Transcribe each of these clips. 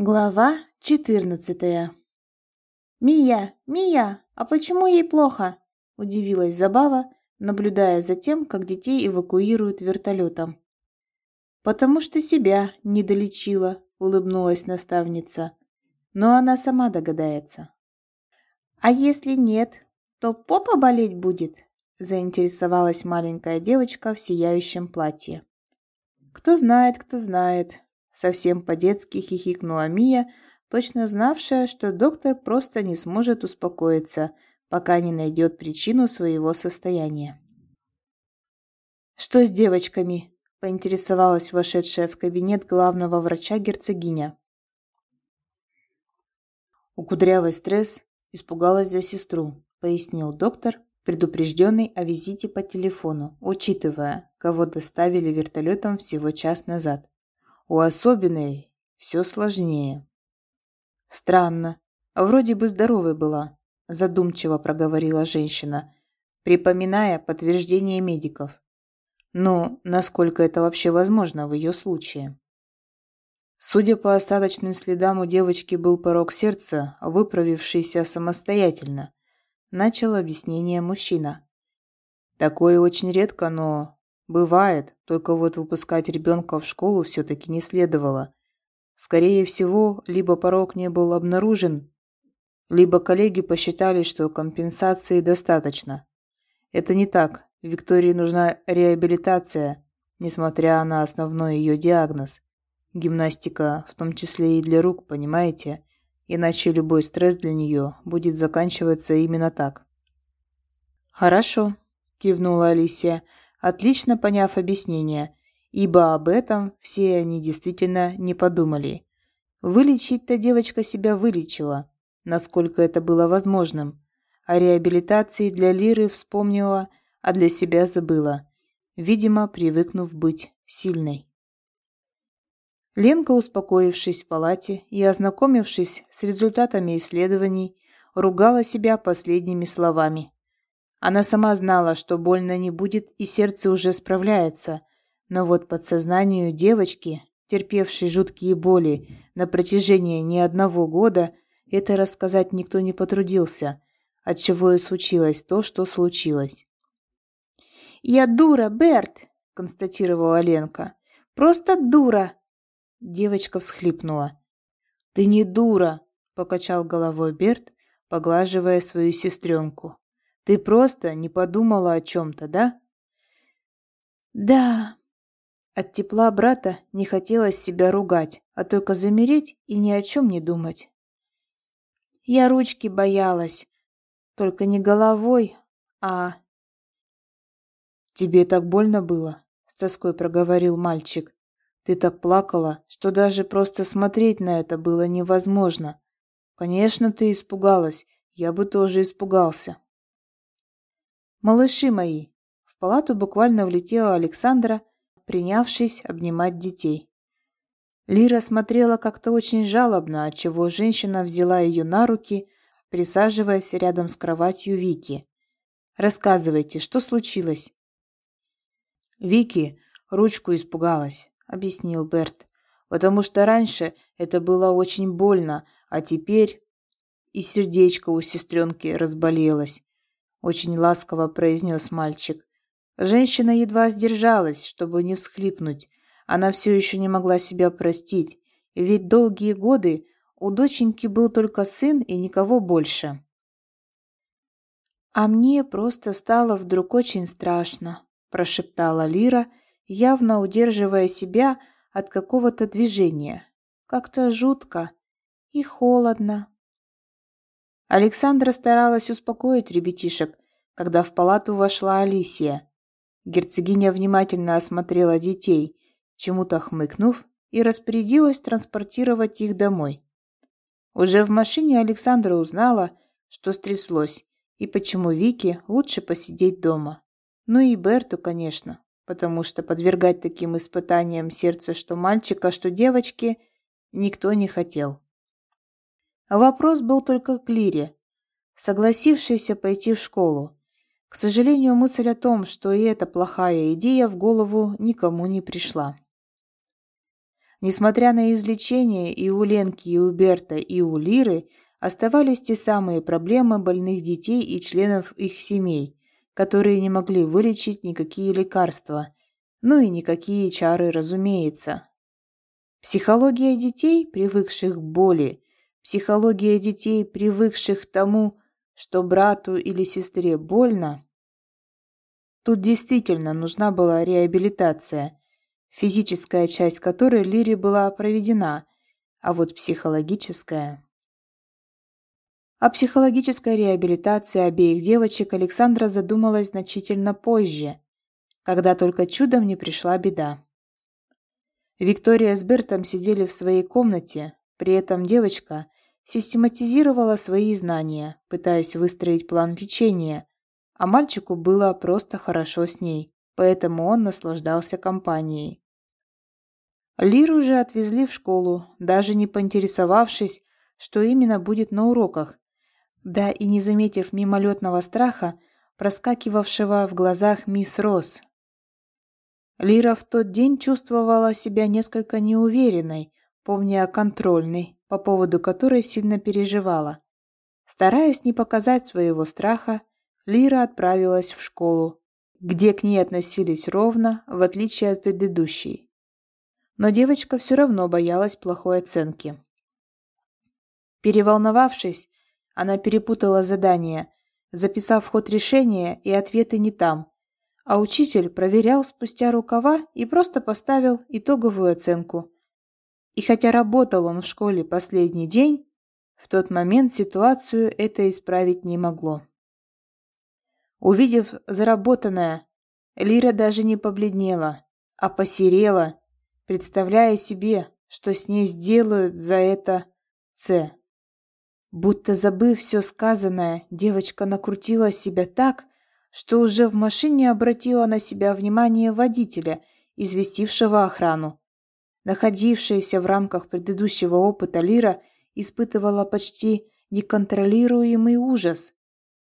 Глава четырнадцатая «Мия! Мия! А почему ей плохо?» – удивилась Забава, наблюдая за тем, как детей эвакуируют вертолетом. «Потому что себя не долечила», – улыбнулась наставница. «Но она сама догадается». «А если нет, то попа болеть будет?» – заинтересовалась маленькая девочка в сияющем платье. «Кто знает, кто знает», Совсем по-детски хихикнула Мия, точно знавшая, что доктор просто не сможет успокоиться, пока не найдет причину своего состояния. «Что с девочками?» – поинтересовалась вошедшая в кабинет главного врача герцогиня. У кудрявой стресс испугалась за сестру, пояснил доктор, предупрежденный о визите по телефону, учитывая, кого доставили вертолетом всего час назад. У особенной все сложнее. Странно. Вроде бы здоровой была, задумчиво проговорила женщина, припоминая подтверждение медиков. Но насколько это вообще возможно в ее случае? Судя по остаточным следам, у девочки был порог сердца, выправившийся самостоятельно. Начал объяснение мужчина. Такое очень редко, но Бывает, только вот выпускать ребенка в школу все-таки не следовало. Скорее всего, либо порог не был обнаружен, либо коллеги посчитали, что компенсации достаточно. Это не так. Виктории нужна реабилитация, несмотря на основной ее диагноз. Гимнастика, в том числе и для рук, понимаете? Иначе любой стресс для нее будет заканчиваться именно так. «Хорошо», – кивнула Алисия, – отлично поняв объяснение, ибо об этом все они действительно не подумали. Вылечить-то девочка себя вылечила, насколько это было возможным. О реабилитации для Лиры вспомнила, а для себя забыла, видимо, привыкнув быть сильной. Ленка, успокоившись в палате и ознакомившись с результатами исследований, ругала себя последними словами. Она сама знала, что больно не будет и сердце уже справляется, но вот подсознанию девочки, терпевшей жуткие боли на протяжении не одного года, это рассказать никто не потрудился, отчего и случилось то, что случилось. «Я дура, Берт!» – констатировала Ленка. «Просто дура!» Девочка всхлипнула. «Ты не дура!» – покачал головой Берт, поглаживая свою сестренку. Ты просто не подумала о чем-то, да? Да. От тепла брата не хотелось себя ругать, а только замереть и ни о чем не думать. Я ручки боялась, только не головой, а... Тебе так больно было? С тоской проговорил мальчик. Ты так плакала, что даже просто смотреть на это было невозможно. Конечно, ты испугалась, я бы тоже испугался. «Малыши мои!» В палату буквально влетела Александра, принявшись обнимать детей. Лира смотрела как-то очень жалобно, отчего женщина взяла ее на руки, присаживаясь рядом с кроватью Вики. «Рассказывайте, что случилось?» «Вики ручку испугалась», — объяснил Берт, «потому что раньше это было очень больно, а теперь и сердечко у сестренки разболелось очень ласково произнес мальчик. Женщина едва сдержалась, чтобы не всхлипнуть. Она все еще не могла себя простить, ведь долгие годы у доченьки был только сын и никого больше. «А мне просто стало вдруг очень страшно», – прошептала Лира, явно удерживая себя от какого-то движения. «Как-то жутко и холодно». Александра старалась успокоить ребятишек, когда в палату вошла Алисия. Герцогиня внимательно осмотрела детей, чему-то хмыкнув, и распорядилась транспортировать их домой. Уже в машине Александра узнала, что стряслось, и почему Вике лучше посидеть дома. Ну и Берту, конечно, потому что подвергать таким испытаниям сердце что мальчика, что девочки никто не хотел. Вопрос был только к Лире, согласившейся пойти в школу. К сожалению, мысль о том, что и эта плохая идея в голову никому не пришла. Несмотря на излечение и у Ленки, и у Берта, и у Лиры, оставались те самые проблемы больных детей и членов их семей, которые не могли вылечить никакие лекарства, ну и никакие чары, разумеется. Психология детей, привыкших к боли, психология детей, привыкших к тому, что брату или сестре больно, тут действительно нужна была реабилитация, физическая часть которой Лире была проведена, а вот психологическая... О психологической реабилитации обеих девочек Александра задумалась значительно позже, когда только чудом не пришла беда. Виктория с Бертом сидели в своей комнате, при этом девочка систематизировала свои знания, пытаясь выстроить план лечения, а мальчику было просто хорошо с ней, поэтому он наслаждался компанией. Лиру же отвезли в школу, даже не поинтересовавшись, что именно будет на уроках, да и не заметив мимолетного страха, проскакивавшего в глазах мисс Росс. Лира в тот день чувствовала себя несколько неуверенной, помня о контрольной, по поводу которой сильно переживала. Стараясь не показать своего страха, Лира отправилась в школу, где к ней относились ровно, в отличие от предыдущей. Но девочка все равно боялась плохой оценки. Переволновавшись, она перепутала задание, записав ход решения и ответы не там, а учитель проверял спустя рукава и просто поставил итоговую оценку. И хотя работал он в школе последний день, в тот момент ситуацию это исправить не могло. Увидев заработанное, Лира даже не побледнела, а посерела, представляя себе, что с ней сделают за это С. Будто забыв все сказанное, девочка накрутила себя так, что уже в машине обратила на себя внимание водителя, известившего охрану. Находившаяся в рамках предыдущего опыта Лира испытывала почти неконтролируемый ужас.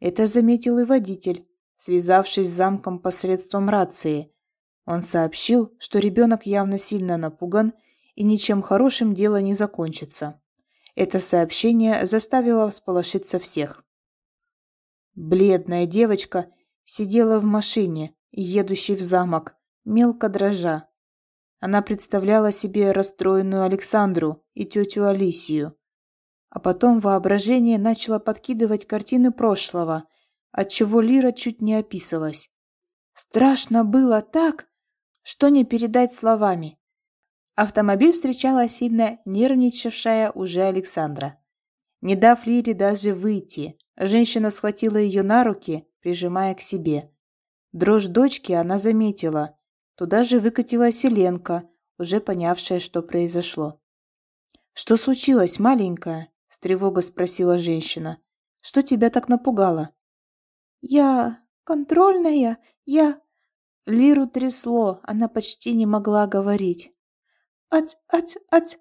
Это заметил и водитель, связавшись с замком посредством рации. Он сообщил, что ребенок явно сильно напуган и ничем хорошим дело не закончится. Это сообщение заставило всполошиться всех. Бледная девочка сидела в машине, едущей в замок, мелко дрожа. Она представляла себе расстроенную Александру и тетю Алисию. А потом воображение начало подкидывать картины прошлого, отчего Лира чуть не описалась. Страшно было так, что не передать словами. Автомобиль встречала сильно нервничавшая уже Александра. Не дав Лире даже выйти, женщина схватила ее на руки, прижимая к себе. Дрожь дочки она заметила. Туда же выкатилась Еленка, уже понявшая, что произошло. «Что случилось, маленькая?» — с тревогой спросила женщина. «Что тебя так напугало?» «Я... контрольная... Я...» Лиру трясло, она почти не могла говорить. «Ать, ать, ать!»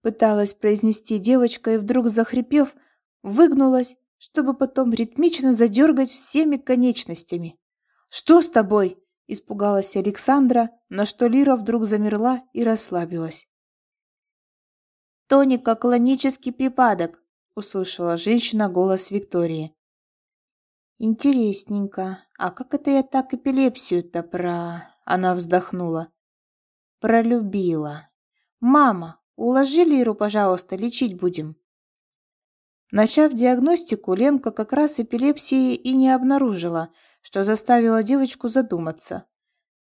Пыталась произнести девочка и вдруг, захрипев, выгнулась, чтобы потом ритмично задергать всеми конечностями. «Что с тобой?» – испугалась Александра, на что Лира вдруг замерла и расслабилась. «Тонико-клонический припадок», – услышала женщина голос Виктории. «Интересненько. А как это я так эпилепсию-то про...» Она вздохнула. Пролюбила. «Мама, уложи Лиру, пожалуйста, лечить будем». Начав диагностику, Ленка как раз эпилепсии и не обнаружила, что заставило девочку задуматься.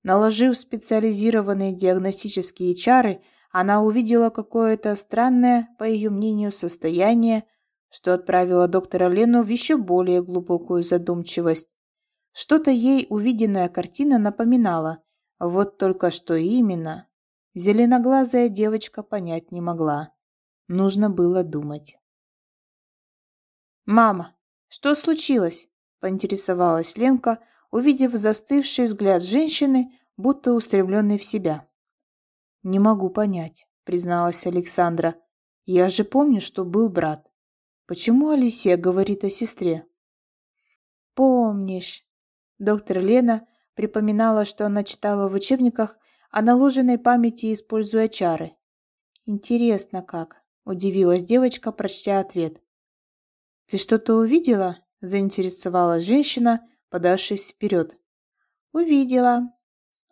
Наложив специализированные диагностические чары, она увидела какое-то странное, по ее мнению, состояние, что отправило доктора Лену в еще более глубокую задумчивость. Что-то ей увиденная картина напоминала, вот только что именно, зеленоглазая девочка понять не могла. Нужно было думать. «Мама, что случилось?» – поинтересовалась Ленка, увидев застывший взгляд женщины, будто устремленный в себя. «Не могу понять», – призналась Александра. «Я же помню, что был брат. Почему Алисия говорит о сестре?» «Помнишь». Доктор Лена Припоминала, что она читала в учебниках о наложенной памяти, используя чары. Интересно как, удивилась девочка, прочтя ответ. Ты что-то увидела? Заинтересовалась женщина, подавшись вперед. Увидела,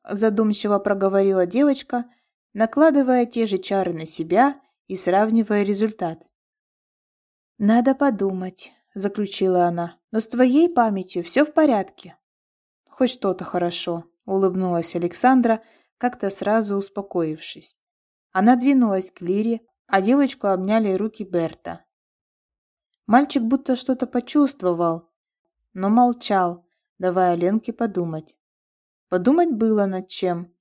задумчиво проговорила девочка, накладывая те же чары на себя и сравнивая результат. «Надо подумать», — заключила она, — «но с твоей памятью все в порядке». «Хоть что-то хорошо», — улыбнулась Александра, как-то сразу успокоившись. Она двинулась к Лире, а девочку обняли руки Берта. Мальчик будто что-то почувствовал, но молчал, давая Ленке подумать. Подумать было над чем.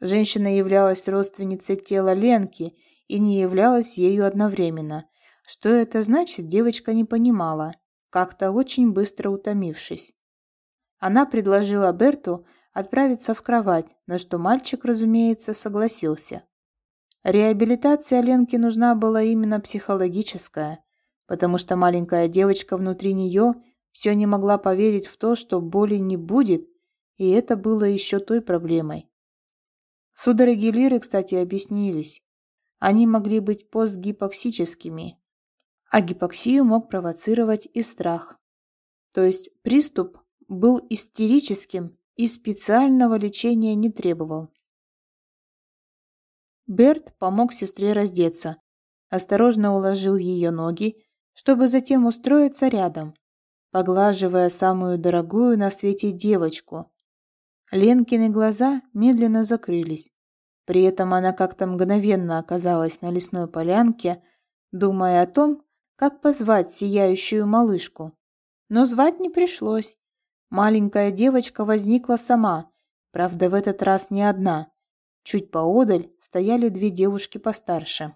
Женщина являлась родственницей тела Ленки и не являлась ею одновременно. Что это значит, девочка не понимала, как-то очень быстро утомившись. Она предложила Берту отправиться в кровать, на что мальчик, разумеется, согласился. Реабилитация Ленке нужна была именно психологическая, потому что маленькая девочка внутри нее все не могла поверить в то, что боли не будет, и это было еще той проблемой. Судороги Лиры, кстати, объяснились. Они могли быть постгипоксическими, а гипоксию мог провоцировать и страх. То есть приступ был истерическим и специального лечения не требовал. Берт помог сестре раздеться, осторожно уложил ее ноги, чтобы затем устроиться рядом, поглаживая самую дорогую на свете девочку, Ленкины глаза медленно закрылись. При этом она как-то мгновенно оказалась на лесной полянке, думая о том, как позвать сияющую малышку. Но звать не пришлось. Маленькая девочка возникла сама, правда, в этот раз не одна. Чуть поодаль стояли две девушки постарше.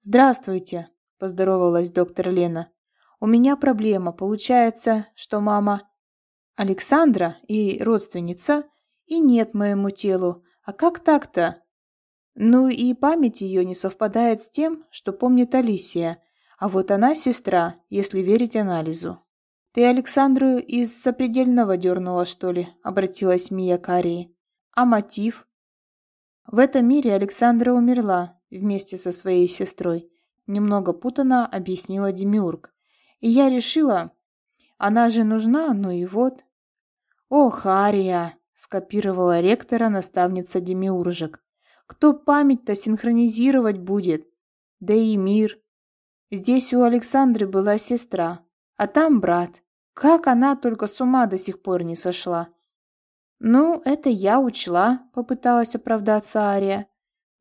«Здравствуйте», – поздоровалась доктор Лена. «У меня проблема. Получается, что мама...» Александра и родственница и нет моему телу. А как так-то? Ну и память ее не совпадает с тем, что помнит Алисия. А вот она сестра, если верить анализу. «Ты Александру из сопредельного дернула, что ли?» – обратилась Мия к. «А мотив?» В этом мире Александра умерла вместе со своей сестрой. Немного путано объяснила Демиург. И я решила, она же нужна, ну и вот. «Ох, Ария!» скопировала ректора наставница Демиуржик. Кто память-то синхронизировать будет? Да и мир. Здесь у Александры была сестра, а там брат. Как она только с ума до сих пор не сошла? Ну, это я учла, попыталась оправдаться Ария.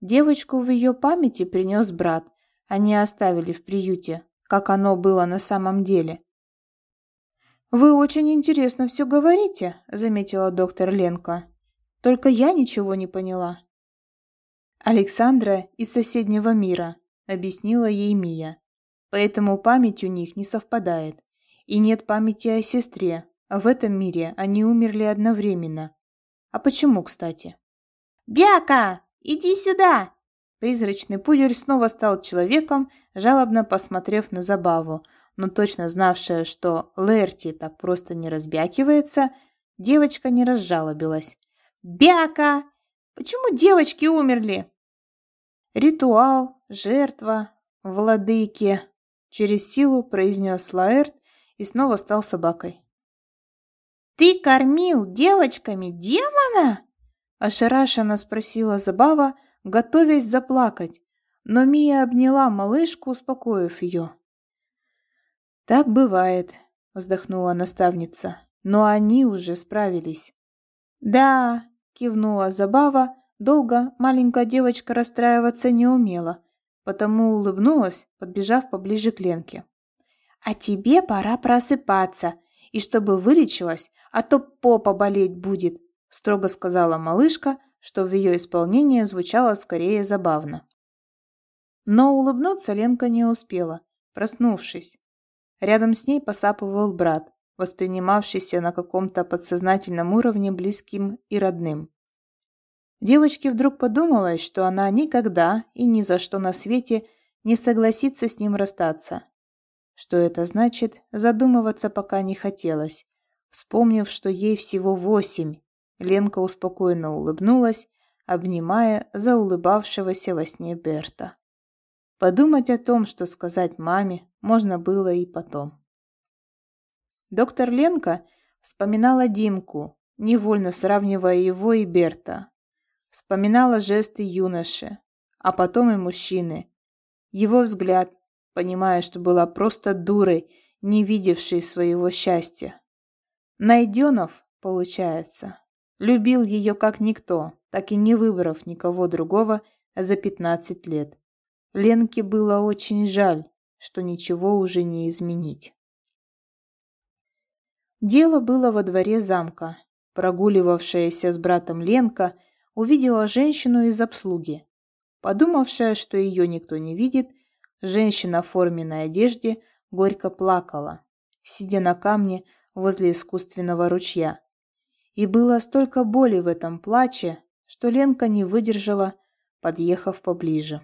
Девочку в ее памяти принес брат. Они оставили в приюте, как оно было на самом деле. «Вы очень интересно все говорите», — заметила доктор Ленка. «Только я ничего не поняла». «Александра из соседнего мира», — объяснила ей Мия. «Поэтому память у них не совпадает. И нет памяти о сестре, в этом мире они умерли одновременно. А почему, кстати?» «Бяка, иди сюда!» Призрачный пудель снова стал человеком, жалобно посмотрев на забаву, но точно знавшая, что Лерти так просто не разбякивается, девочка не разжалобилась. «Бяка! Почему девочки умерли?» «Ритуал, жертва, владыки», — через силу произнес Лаэрт и снова стал собакой. «Ты кормил девочками демона?» — ошарашенно спросила Забава, готовясь заплакать, но Мия обняла малышку, успокоив ее. «Так бывает», — вздохнула наставница, — «но они уже справились». «Да», — кивнула Забава, долго маленькая девочка расстраиваться не умела, потому улыбнулась, подбежав поближе к Ленке. «А тебе пора просыпаться, и чтобы вылечилась, а то попа болеть будет», — строго сказала малышка, что в ее исполнении звучало скорее забавно. Но улыбнуться Ленка не успела, проснувшись. Рядом с ней посапывал брат, воспринимавшийся на каком-то подсознательном уровне близким и родным. Девочке вдруг подумалось, что она никогда и ни за что на свете не согласится с ним расстаться. Что это значит, задумываться пока не хотелось. Вспомнив, что ей всего восемь, Ленка успокоенно улыбнулась, обнимая заулыбавшегося во сне Берта. Подумать о том, что сказать маме, можно было и потом. Доктор Ленка вспоминала Димку, невольно сравнивая его и Берта. Вспоминала жесты юноши, а потом и мужчины. Его взгляд, понимая, что была просто дурой, не видевшей своего счастья. Найденов, получается, любил ее как никто, так и не выбрав никого другого за 15 лет. Ленке было очень жаль, что ничего уже не изменить. Дело было во дворе замка. Прогуливавшаяся с братом Ленка увидела женщину из обслуги. Подумавшая, что ее никто не видит, женщина в форменной одежде горько плакала, сидя на камне возле искусственного ручья. И было столько боли в этом плаче, что Ленка не выдержала, подъехав поближе.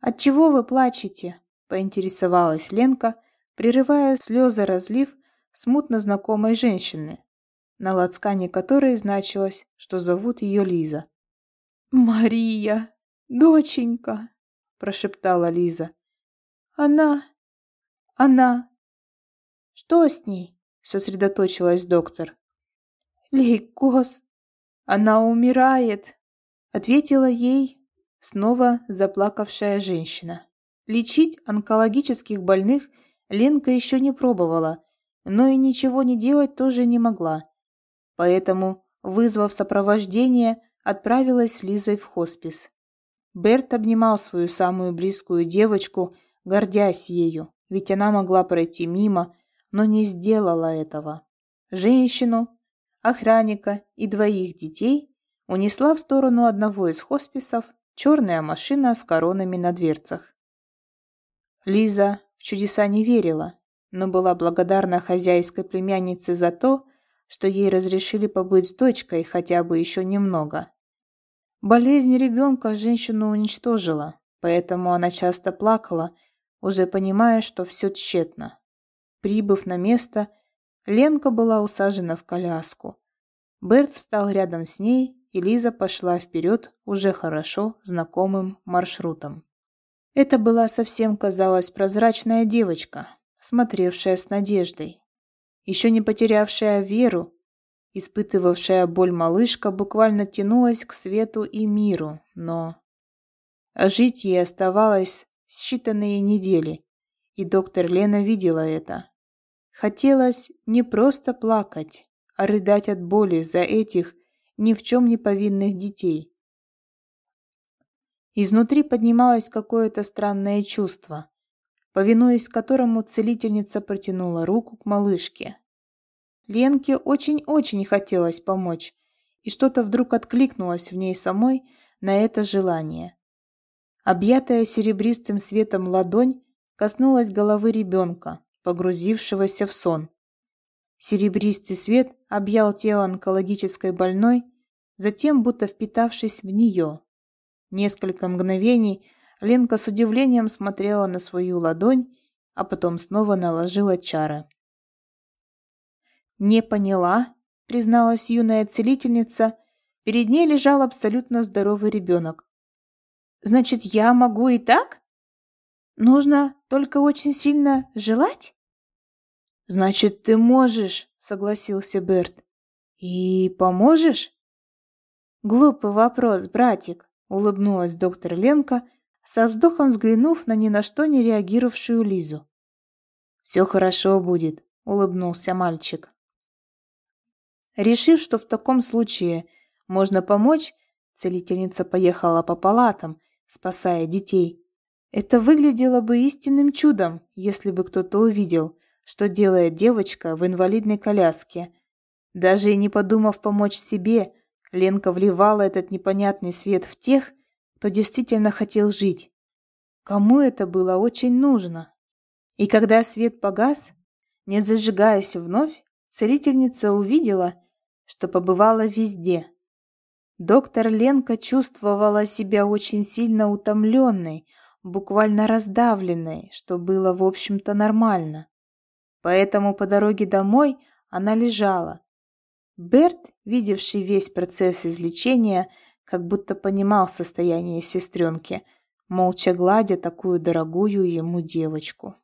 «Отчего вы плачете?» – поинтересовалась Ленка, прерывая слезы разлив смутно знакомой женщины, на лацкане которой значилось, что зовут ее Лиза. «Мария, доченька!» – прошептала Лиза. «Она... она...» «Что с ней?» – сосредоточилась доктор. «Лейкоз! Она умирает!» – ответила ей Снова заплакавшая женщина. Лечить онкологических больных Ленка еще не пробовала, но и ничего не делать тоже не могла. Поэтому, вызвав сопровождение, отправилась с Лизой в хоспис. Берт обнимал свою самую близкую девочку, гордясь ею, ведь она могла пройти мимо, но не сделала этого. Женщину, охранника и двоих детей унесла в сторону одного из хосписов черная машина с коронами на дверцах. Лиза в чудеса не верила, но была благодарна хозяйской племяннице за то, что ей разрешили побыть с дочкой хотя бы еще немного. Болезнь ребенка женщину уничтожила, поэтому она часто плакала, уже понимая, что все тщетно. Прибыв на место, Ленка была усажена в коляску. Берт встал рядом с ней и Лиза пошла вперед уже хорошо знакомым маршрутом. Это была совсем, казалось, прозрачная девочка, смотревшая с надеждой. Еще не потерявшая веру, испытывавшая боль малышка буквально тянулась к свету и миру, но... Жить ей оставалось считанные недели, и доктор Лена видела это. Хотелось не просто плакать, а рыдать от боли за этих ни в чем не повинных детей. Изнутри поднималось какое-то странное чувство, повинуясь которому целительница протянула руку к малышке. Ленке очень-очень хотелось помочь, и что-то вдруг откликнулось в ней самой на это желание. Объятая серебристым светом ладонь коснулась головы ребенка, погрузившегося в сон. Серебристый свет объял тело онкологической больной, затем будто впитавшись в нее. Несколько мгновений Ленка с удивлением смотрела на свою ладонь, а потом снова наложила чары. «Не поняла», — призналась юная целительница. Перед ней лежал абсолютно здоровый ребенок. «Значит, я могу и так? Нужно только очень сильно желать?» «Значит, ты можешь», — согласился Берт. «И поможешь?» «Глупый вопрос, братик», — улыбнулась доктор Ленка, со вздохом взглянув на ни на что не реагировавшую Лизу. «Все хорошо будет», — улыбнулся мальчик. Решив, что в таком случае можно помочь, целительница поехала по палатам, спасая детей. Это выглядело бы истинным чудом, если бы кто-то увидел, что делает девочка в инвалидной коляске. Даже и не подумав помочь себе, Ленка вливала этот непонятный свет в тех, кто действительно хотел жить. Кому это было очень нужно? И когда свет погас, не зажигаясь вновь, целительница увидела, что побывала везде. Доктор Ленка чувствовала себя очень сильно утомленной, буквально раздавленной, что было, в общем-то, нормально. Поэтому по дороге домой она лежала. Берт, видевший весь процесс излечения, как будто понимал состояние сестренки, молча гладя такую дорогую ему девочку.